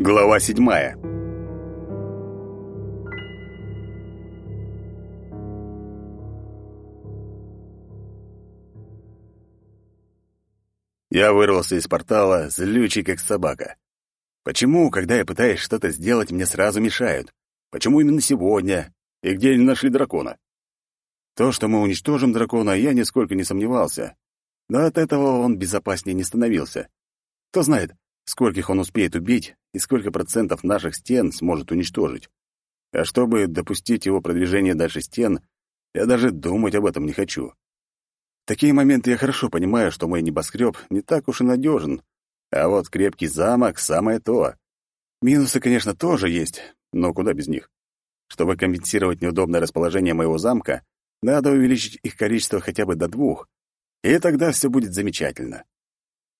Глава седьмая. Я вырвался из портала, злючий как собака. Почему, когда я пытаюсь что-то сделать, мне сразу мешают? Почему именно сегодня? И где они нашли дракона? То, что мы уничтожим дракона, я нисколько не сомневался. Но от этого он безопаснее не становился. Кто знает, скольких он успеет убить и сколько процентов наших стен сможет уничтожить. А чтобы допустить его продвижение дальше стен, я даже думать об этом не хочу. В такие моменты я хорошо понимаю, что мой небоскреб не так уж и надежен, а вот крепкий замок — самое то. Минусы, конечно, тоже есть, но куда без них. Чтобы компенсировать неудобное расположение моего замка, надо увеличить их количество хотя бы до двух, и тогда все будет замечательно.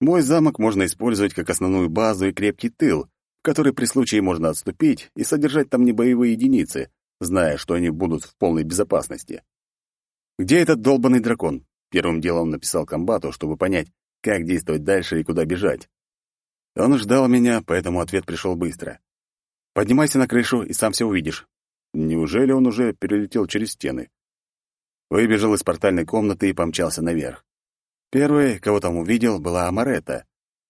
Мой замок можно использовать как основную базу и крепкий тыл, в который при случае можно отступить и содержать там небоевые единицы, зная, что они будут в полной безопасности. «Где этот долбанный дракон?» Первым делом написал комбату, чтобы понять, как действовать дальше и куда бежать. Он ждал меня, поэтому ответ пришел быстро. «Поднимайся на крышу, и сам все увидишь». Неужели он уже перелетел через стены? Выбежал из портальной комнаты и помчался наверх. Первой, кого там увидел, была Амарета.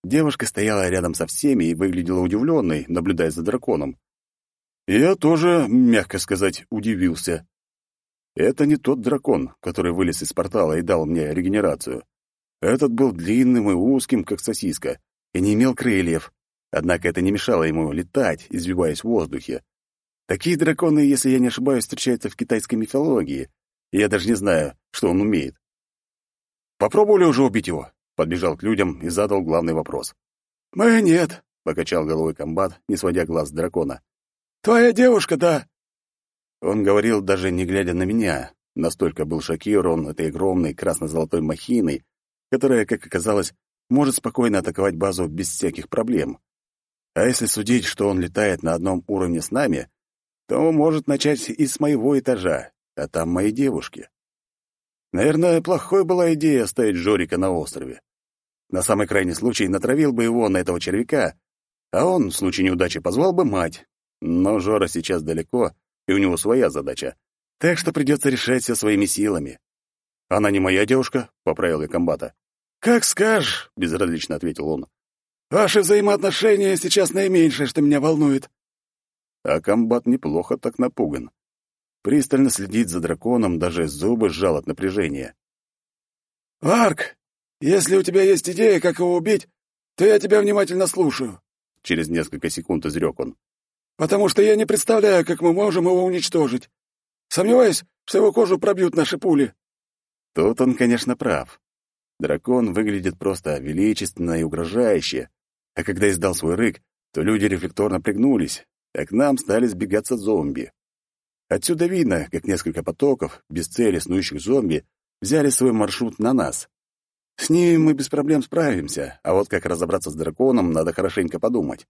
Девушка стояла рядом со всеми и выглядела удивленной, наблюдая за драконом. Я тоже, мягко сказать, удивился. Это не тот дракон, который вылез из портала и дал мне регенерацию. Этот был длинным и узким, как сосиска, и не имел крыльев. Однако это не мешало ему летать, извиваясь в воздухе. Такие драконы, если я не ошибаюсь, встречаются в китайской мифологии, и я даже не знаю, что он умеет. Попробовали уже убить его?» Подбежал к людям и задал главный вопрос. «Мы нет», — покачал головой комбат, не сводя глаз с дракона. «Твоя девушка, да». Он говорил, даже не глядя на меня. Настолько был шокирован этой огромной красно-золотой махиной, которая, как оказалось, может спокойно атаковать базу без всяких проблем. А если судить, что он летает на одном уровне с нами, то может начать и с моего этажа, а там мои девушки. Наверное, плохой была идея оставить Жорика на острове. На самый крайний случай натравил бы его на этого червяка, а он, в случае неудачи, позвал бы мать. Но Жора сейчас далеко, и у него своя задача. Так что придется решать все своими силами. «Она не моя девушка», — поправил я комбата. «Как скажешь», — безразлично ответил он. «Ваши взаимоотношения сейчас наименьшее, что меня волнует». А комбат неплохо так напуган пристально следит за драконом, даже зубы сжал от напряжения. «Арк, если у тебя есть идея, как его убить, то я тебя внимательно слушаю», — через несколько секунд изрек он. «Потому что я не представляю, как мы можем его уничтожить. Сомневаюсь, что его кожу пробьют наши пули». Тут он, конечно, прав. Дракон выглядит просто величественно и угрожающе, а когда издал свой рык, то люди рефлекторно пригнулись, а к нам стали сбегаться зомби. Отсюда видно, как несколько потоков, без цели снующих зомби, взяли свой маршрут на нас. С ними мы без проблем справимся, а вот как разобраться с драконом, надо хорошенько подумать.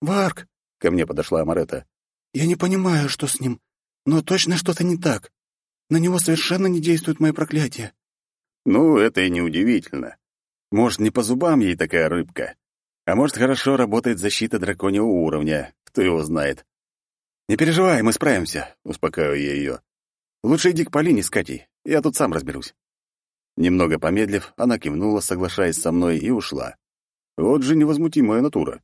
«Варк!» — ко мне подошла Амарета. «Я не понимаю, что с ним, но точно что-то не так. На него совершенно не действует мое проклятие». Ну, это и не удивительно. Может, не по зубам ей такая рыбка, а может, хорошо работает защита драконьего уровня, кто его знает. «Не переживай, мы справимся», — успокаиваю я ее. «Лучше иди к Полине с Катей, я тут сам разберусь». Немного помедлив, она кивнула, соглашаясь со мной, и ушла. Вот же невозмутимая натура.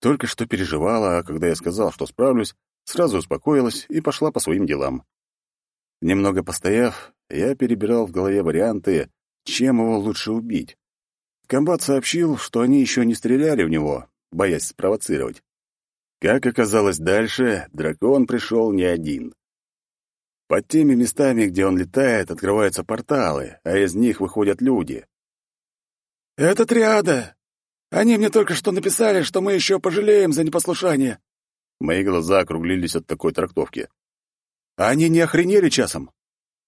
Только что переживала, а когда я сказал, что справлюсь, сразу успокоилась и пошла по своим делам. Немного постояв, я перебирал в голове варианты, чем его лучше убить. Комбат сообщил, что они еще не стреляли в него, боясь спровоцировать. Как оказалось дальше, дракон пришел не один. Под теми местами, где он летает, открываются порталы, а из них выходят люди. «Это триада! Они мне только что написали, что мы еще пожалеем за непослушание!» Мои глаза округлились от такой трактовки. «А они не охренели часом?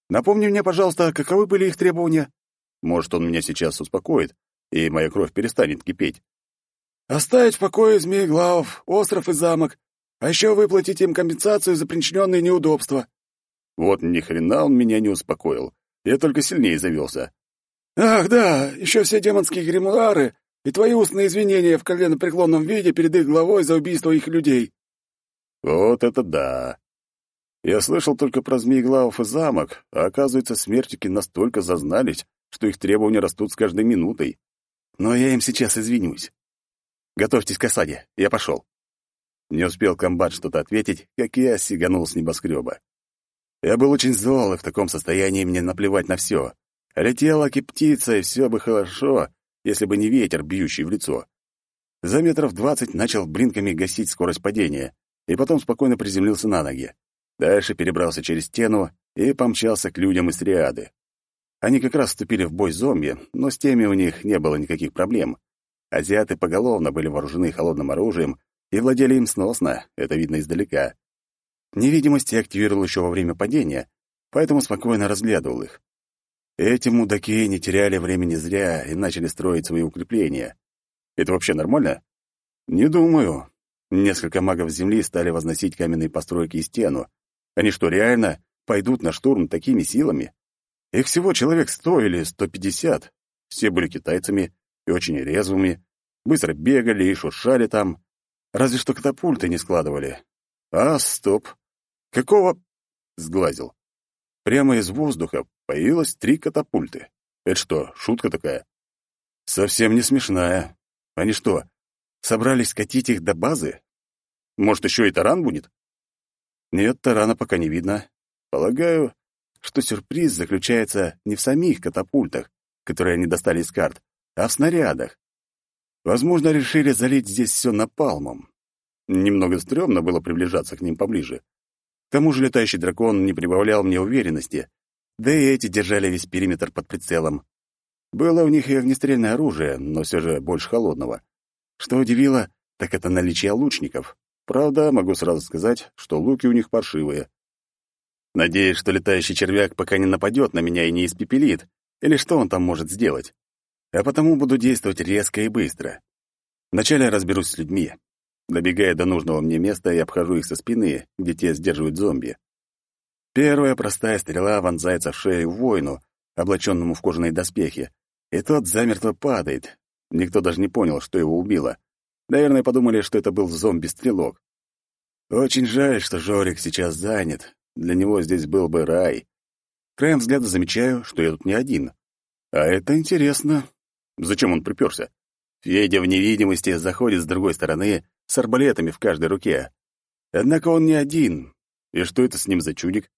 Напомни мне, пожалуйста, каковы были их требования? Может, он меня сейчас успокоит, и моя кровь перестанет кипеть. Оставить в покое Змееглавов, остров и замок, а еще выплатить им компенсацию за причиненные неудобства. Вот ни хрена он меня не успокоил. Я только сильнее завелся. «Ах, да, еще все демонские гримуары и твои устные извинения в коленопреклонном виде перед их главой за убийство их людей». «Вот это да! Я слышал только про Змееглавов и замок, а оказывается, смертики настолько зазнались, что их требования растут с каждой минутой. Но я им сейчас извинюсь. Готовьтесь к осаде, я пошел. Не успел комбат что-то ответить, как я сиганул с небоскреба. Я был очень зол, и в таком состоянии мне наплевать на все. Летела птица, и все бы хорошо, если бы не ветер, бьющий в лицо. За метров двадцать начал блинками гасить скорость падения, и потом спокойно приземлился на ноги. Дальше перебрался через стену и помчался к людям из триады. Они как раз вступили в бой зомби, но с теми у них не было никаких проблем. Азиаты поголовно были вооружены холодным оружием и владели им сносно, это видно издалека. Невидимость я активировал еще во время падения, поэтому спокойно разглядывал их. Эти мудаки не теряли времени зря и начали строить свои укрепления. Это вообще нормально? Не думаю. Несколько магов Земли стали возносить каменные постройки и стену. Они что, реально пойдут на штурм такими силами? Их всего человек сто или сто пятьдесят. Все были китайцами и очень резвыми, быстро бегали и шуршали там. Разве что катапульты не складывали. А, стоп. Какого... Сглазил. Прямо из воздуха появилось три катапульты. Это что, шутка такая? Совсем не смешная. Они что, собрались катить их до базы? Может, еще и таран будет? Нет, тарана пока не видно. Полагаю, что сюрприз заключается не в самих катапультах, которые они достали из карт, а в снарядах. Возможно, решили залить здесь все напалмом. Немного стрёмно было приближаться к ним поближе. К тому же летающий дракон не прибавлял мне уверенности, да и эти держали весь периметр под прицелом. Было у них и огнестрельное оружие, но все же больше холодного. Что удивило, так это наличие лучников. Правда, могу сразу сказать, что луки у них паршивые. Надеюсь, что летающий червяк пока не нападет на меня и не испепелит, или что он там может сделать. А потому буду действовать резко и быстро. Вначале разберусь с людьми. Добегая до нужного мне места, я обхожу их со спины, где те сдерживают зомби. Первая простая стрела вонзается в шею воину, облаченному в кожаные доспехи, и тот замертво падает. Никто даже не понял, что его убило. Наверное, подумали, что это был зомби-стрелок. Очень жаль, что Жорик сейчас занят, для него здесь был бы рай. Краем взгляда замечаю, что я тут не один. А это интересно. Зачем он приперся? Федя в невидимости заходит с другой стороны с арбалетами в каждой руке. Однако он не один. И что это с ним за чудик?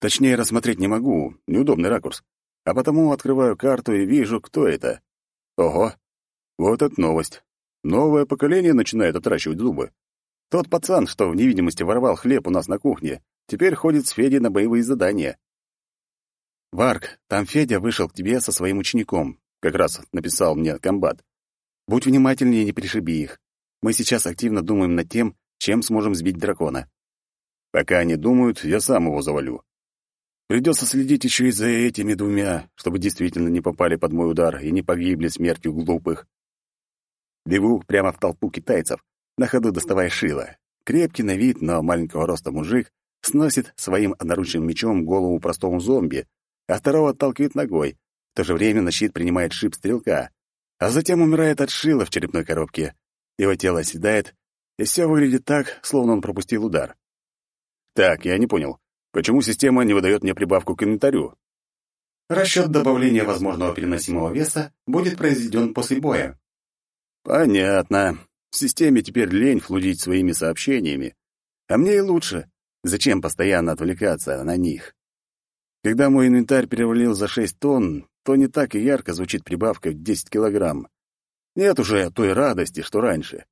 Точнее, рассмотреть не могу, неудобный ракурс. А потому открываю карту и вижу, кто это. Ого, вот это новость. Новое поколение начинает отращивать зубы. Тот пацан, что в невидимости воровал хлеб у нас на кухне, Теперь ходит с Федей на боевые задания. «Варк, там Федя вышел к тебе со своим учеником», — как раз написал мне комбат. «Будь внимательнее и не пришиби их. Мы сейчас активно думаем над тем, чем сможем сбить дракона. Пока они думают, я сам его завалю. Придется следить еще и за этими двумя, чтобы действительно не попали под мой удар и не погибли смертью глупых. Бегу прямо в толпу китайцев, на ходу доставая шило. Крепкий на вид, но маленького роста мужик сносит своим одноручным мечом голову простому зомби, а второго отталкивает ногой. В то же время на щит принимает шип стрелка, а затем умирает от шила в черепной коробке. Его тело оседает, и все выглядит так, словно он пропустил удар. Так, я не понял, почему система не выдает мне прибавку к инвентарю? Расчет добавления возможного переносимого веса будет произведен после боя. Понятно. В системе теперь лень флудить своими сообщениями. А мне и лучше. Зачем постоянно отвлекаться на них? Когда мой инвентарь перевалил за 6 тонн, то не так и ярко звучит прибавка в 10 килограмм. Нет уже той радости, что раньше.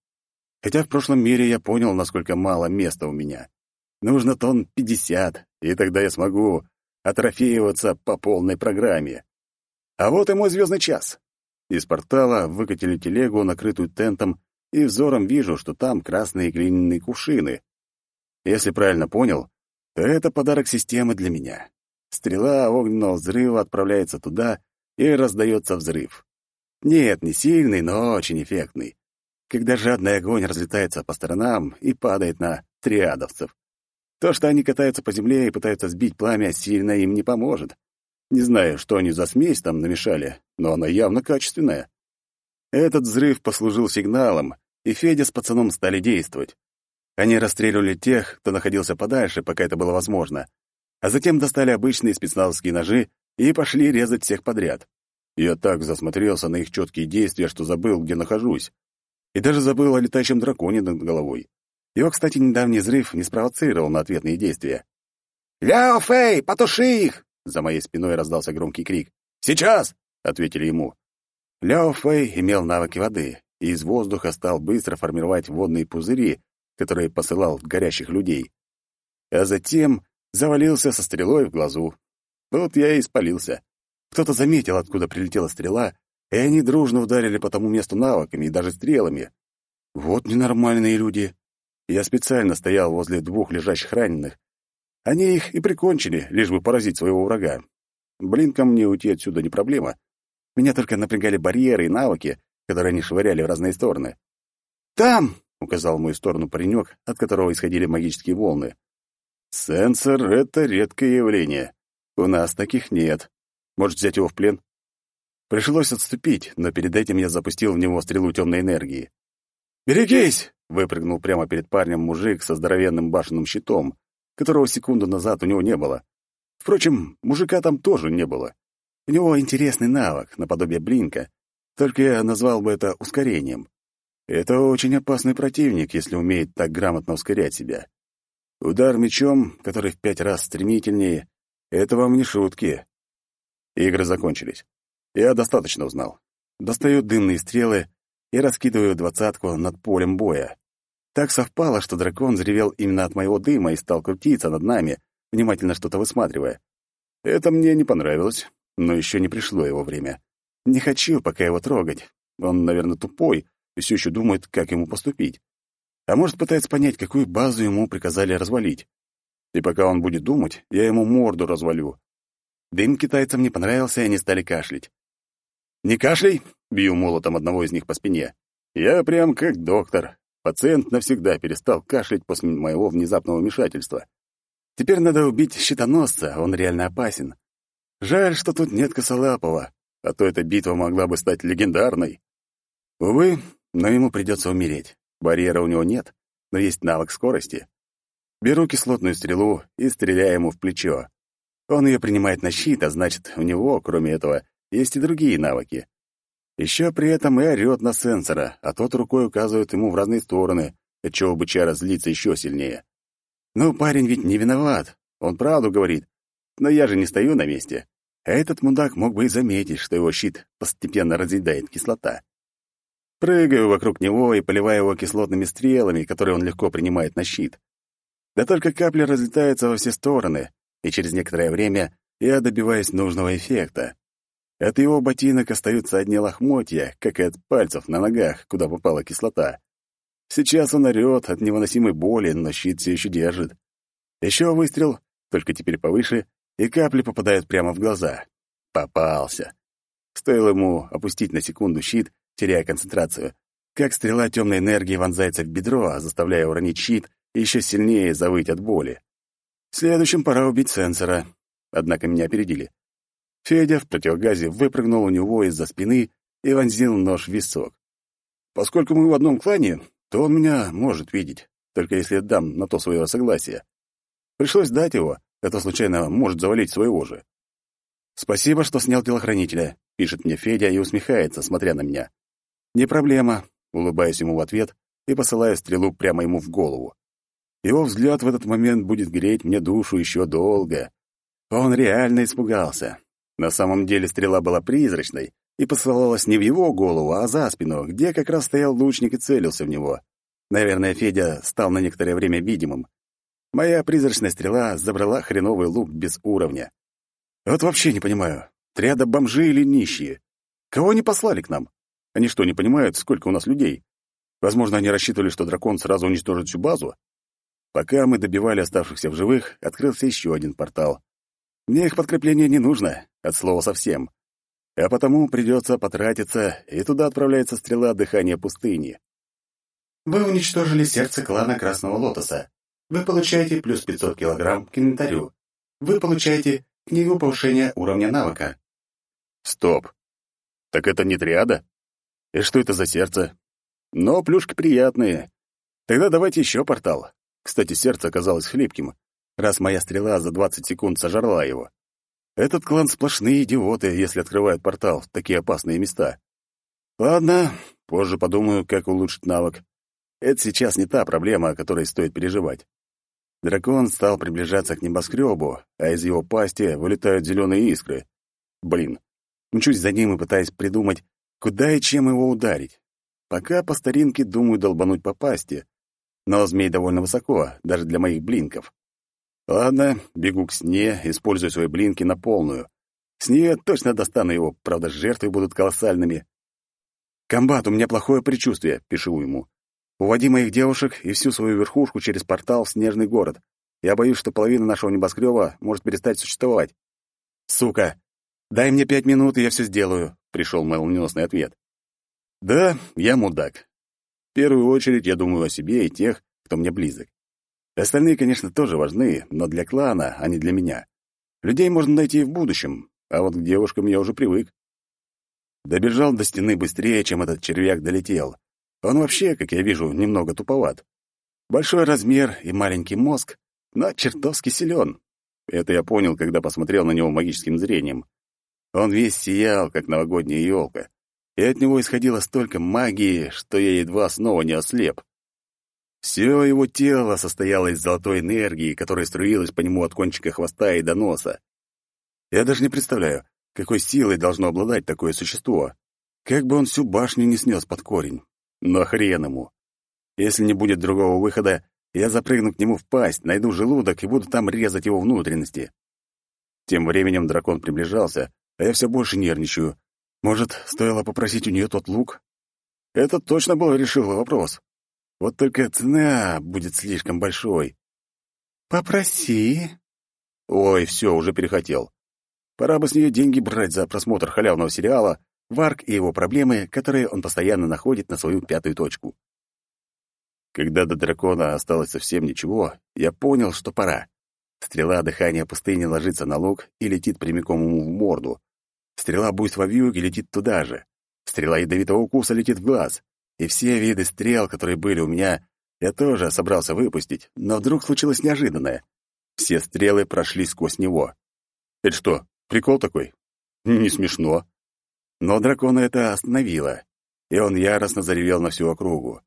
Хотя в прошлом мире я понял, насколько мало места у меня. Нужно тонн 50, и тогда я смогу атрофеиваться по полной программе. А вот и мой звездный час. Из портала выкатили телегу, накрытую тентом, и взором вижу, что там красные глиняные кувшины. Если правильно понял, то это подарок системы для меня. Стрела огненного взрыва отправляется туда, и раздается взрыв. Нет, не сильный, но очень эффектный. Когда жадный огонь разлетается по сторонам и падает на триадовцев. То, что они катаются по земле и пытаются сбить пламя, сильно им не поможет. Не знаю, что они за смесь там намешали, но она явно качественная. Этот взрыв послужил сигналом, и Федя с пацаном стали действовать. Они расстреливали тех, кто находился подальше, пока это было возможно, а затем достали обычные спецназовские ножи и пошли резать всех подряд. Я так засмотрелся на их четкие действия, что забыл, где нахожусь. И даже забыл о летающем драконе над головой. Его, кстати, недавний взрыв не спровоцировал на ответные действия. «Ляо Фэй, потуши их!» За моей спиной раздался громкий крик. «Сейчас!» — ответили ему. Ляо Фэй имел навыки воды, и из воздуха стал быстро формировать водные пузыри, которые посылал в горящих людей. А затем завалился со стрелой в глазу. Тут я и спалился. Кто-то заметил, откуда прилетела стрела, и они дружно ударили по тому месту навыками и даже стрелами. Вот ненормальные люди. Я специально стоял возле двух лежащих раненых. Они их и прикончили, лишь бы поразить своего врага. Блинком мне уйти отсюда не проблема. Меня только напрягали барьеры и навыки, которые они швыряли в разные стороны. «Там!» — указал в мою сторону паренек, от которого исходили магические волны. «Сенсор — это редкое явление. У нас таких нет. Может, взять его в плен?» Пришлось отступить, но перед этим я запустил в него стрелу темной энергии. «Берегись!» — выпрыгнул прямо перед парнем мужик со здоровенным башенным щитом, которого секунду назад у него не было. Впрочем, мужика там тоже не было. У него интересный навык, наподобие блинка, только я назвал бы это ускорением. Это очень опасный противник, если умеет так грамотно ускорять себя. Удар мечом, который в пять раз стремительнее, это вам не шутки. Игры закончились. Я достаточно узнал. Достаю дымные стрелы и раскидываю двадцатку над полем боя. Так совпало, что дракон заревел именно от моего дыма и стал крутиться над нами, внимательно что-то высматривая. Это мне не понравилось, но еще не пришло его время. Не хочу пока его трогать. Он, наверное, тупой и все еще думает, как ему поступить. А может, пытается понять, какую базу ему приказали развалить. И пока он будет думать, я ему морду развалю. Дым китайцам не понравился, и они стали кашлять. «Не кашляй!» — бью молотом одного из них по спине. «Я прям как доктор. Пациент навсегда перестал кашлять после моего внезапного вмешательства. Теперь надо убить щитоносца, он реально опасен. Жаль, что тут нет косолапого, а то эта битва могла бы стать легендарной. Увы, но ему придется умереть. Барьера у него нет, но есть навык скорости. Беру кислотную стрелу и стреляю ему в плечо. Он ее принимает на щит, а значит, у него, кроме этого, есть и другие навыки. Еще при этом и орёт на сенсора, а тот рукой указывает ему в разные стороны, отчего бычара злится еще сильнее. Ну, парень ведь не виноват, он правду говорит. Но я же не стою на месте. А этот мудак мог бы и заметить, что его щит постепенно разъедает кислота. Прыгаю вокруг него и поливаю его кислотными стрелами, которые он легко принимает на щит. Да только капли разлетаются во все стороны, и через некоторое время я добиваюсь нужного эффекта. От его ботинок остаются одни лохмотья, как и от пальцев на ногах, куда попала кислота. Сейчас он орёт от невыносимой боли, но щит все еще держит. Еще выстрел, только теперь повыше, и капли попадают прямо в глаза. Попался. Стоило ему опустить на секунду щит, теряя концентрацию, как стрела темной энергии вонзается в бедро, заставляя уронить щит и еще сильнее завыть от боли. Следующим пора убить сенсора. Однако меня опередили. Федя в противогазе выпрыгнул у него из-за спины и вонзил нож в висок. Поскольку мы в одном клане, то он меня может видеть, только если дам на то свое согласие. Пришлось дать его, это случайно может завалить своего же. «Спасибо, что снял телохранителя», — пишет мне Федя и усмехается, смотря на меня. «Не проблема», — улыбаюсь ему в ответ и посылаю стрелу прямо ему в голову. Его взгляд в этот момент будет греть мне душу еще долго. Он реально испугался. На самом деле стрела была призрачной и посылалась не в его голову, а за спину, где как раз стоял лучник и целился в него. Наверное, Федя стал на некоторое время видимым. Моя призрачная стрела забрала хреновый лук без уровня. Вот вообще не понимаю, триада бомжи или нищие? Кого они послали к нам? Они что, не понимают, сколько у нас людей? Возможно, они рассчитывали, что дракон сразу уничтожит всю базу? Пока мы добивали оставшихся в живых, открылся еще один портал. Мне их подкрепление не нужно, от слова совсем. А потому придется потратиться, и туда отправляется стрела дыхания пустыни. Вы уничтожили сердце клана Красного Лотоса. Вы получаете плюс 500 килограмм к инвентарю. Вы получаете книгу повышения уровня навыка. Стоп. Так это не триада? И что это за сердце? Но плюшки приятные. Тогда давайте еще портал. Кстати, сердце оказалось хлипким, раз моя стрела за 20 секунд сожрала его. Этот клан сплошные идиоты, если открывают портал в такие опасные места. Ладно, позже подумаю, как улучшить навык. Это сейчас не та проблема, о которой стоит переживать. Дракон стал приближаться к небоскребу, а из его пасти вылетают зеленые искры. Блин, мчусь за ним и пытаюсь придумать, куда и чем его ударить. Пока по старинке думаю долбануть по пасти, но змей довольно высоко, даже для моих блинков. Ладно, бегу к сне, использую свои блинки на полную. С нее точно достану его, правда, жертвы будут колоссальными. «Комбат, у меня плохое предчувствие», — пишу ему. «Уводи моих девушек и всю свою верхушку через портал в снежный город. Я боюсь, что половина нашего небоскреба может перестать существовать». «Сука! Дай мне пять минут, и я все сделаю», — пришел молниеносный ответ. «Да, я мудак. В первую очередь я думаю о себе и тех, кто мне близок. Остальные, конечно, тоже важны, но для клана, а не для меня. Людей можно найти и в будущем, а вот к девушкам я уже привык. Добежал до стены быстрее, чем этот червяк долетел. Он вообще, как я вижу, немного туповат. Большой размер и маленький мозг, но чертовски силен. Это я понял, когда посмотрел на него магическим зрением. Он весь сиял, как новогодняя елка, и от него исходило столько магии, что я едва снова не ослеп. Все его тело состояло из золотой энергии, которая струилась по нему от кончика хвоста и до носа. Я даже не представляю, какой силой должно обладать такое существо. Как бы он всю башню не снес под корень. Но хрен ему. Если не будет другого выхода, я запрыгну к нему в пасть, найду желудок и буду там резать его внутренности. Тем временем дракон приближался, а я все больше нервничаю. Может, стоило попросить у нее тот лук? Это точно был решил вопрос. Вот только цена будет слишком большой. «Попроси». Ой, все, уже перехотел. Пора бы с нее деньги брать за просмотр халявного сериала «Варк и его проблемы», которые он постоянно находит на свою пятую точку. Когда до дракона осталось совсем ничего, я понял, что пора. Стрела дыхания пустыни ложится на лук и летит прямиком ему в морду. Стрела буйства вьюги летит туда же. Стрела ядовитого укуса летит в глаз. И все виды стрел, которые были у меня, я тоже собрался выпустить, но вдруг случилось неожиданное. Все стрелы прошли сквозь него. Это что, Прикол такой. Не смешно. Но дракона это остановило, и он яростно заревел на всю округу.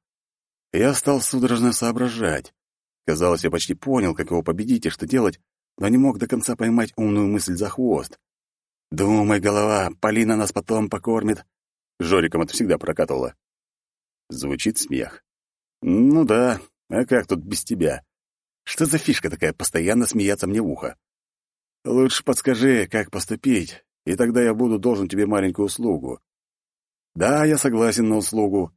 Я стал судорожно соображать. Казалось, я почти понял, как его победить и что делать, но не мог до конца поймать умную мысль за хвост. «Думай, голова, Полина нас потом покормит». Жориком это всегда прокатывало. Звучит смех. «Ну да, а как тут без тебя? Что за фишка такая, постоянно смеяться мне в ухо? Лучше подскажи, как поступить, и тогда я буду должен тебе маленькую услугу. Да, я согласен на услугу.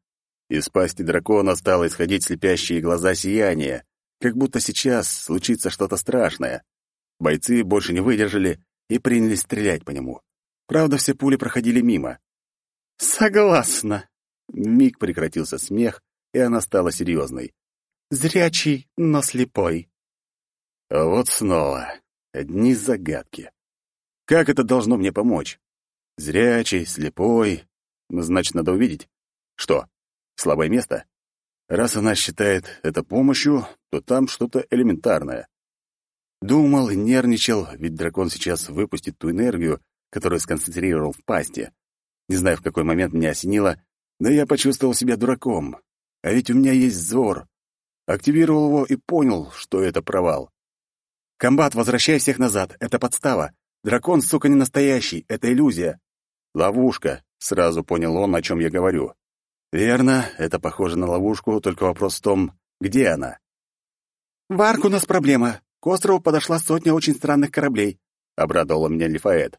Из пасти дракона стало исходить слепящие глаза сияния, как будто сейчас случится что-то страшное. Бойцы больше не выдержали и принялись стрелять по нему. Правда, все пули проходили мимо. «Согласна!» Миг прекратился смех, и она стала серьезной. «Зрячий, но слепой». Вот снова. Одни загадки. Как это должно мне помочь? Зрячий, слепой. Значит, надо увидеть. Что? Слабое место? Раз она считает это помощью, то там что-то элементарное. Думал нервничал, ведь дракон сейчас выпустит ту энергию, которую сконцентрировал в пасти. Не знаю, в какой момент меня осенило, но я почувствовал себя дураком. А ведь у меня есть зор. Активировал его и понял, что это провал. «Комбат, возвращай всех назад. Это подстава. Дракон, сука, не настоящий. Это иллюзия». «Ловушка», — сразу понял он, о чем я говорю. «Верно, это похоже на ловушку, только вопрос в том, где она?» «В арку у нас проблема. К острову подошла сотня очень странных кораблей», — обрадовала меня Лифаэт.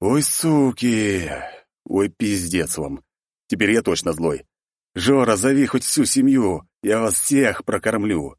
«Ой, суки! Ой, пиздец вам! Теперь я точно злой. Жора, зови хоть всю семью, я вас всех прокормлю!»